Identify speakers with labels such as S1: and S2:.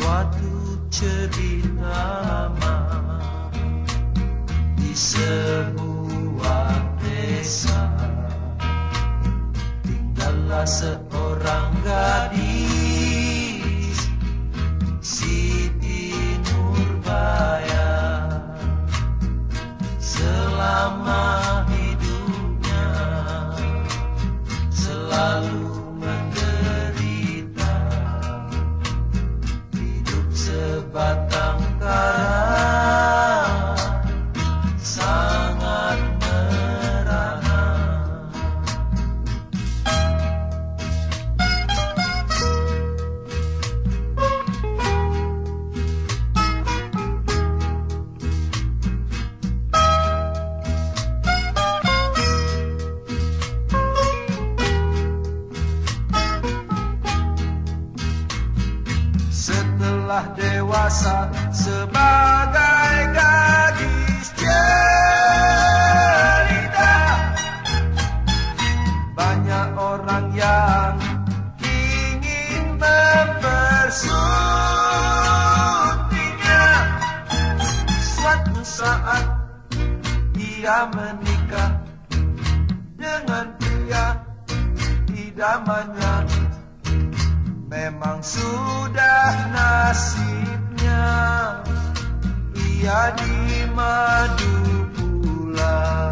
S1: suatu cerita lama di sebuah desa. Tinggallah seorang gadis Siti Nurbaya. Selama sebatang kara. Sangat setelah dewasa sebagai gadis jelita. Banyak orang yang ingin mempersuntingnya. Suatu saat ia menikah dengan pria idamannya. Memang sudah nasibnya. Ia di madu pula.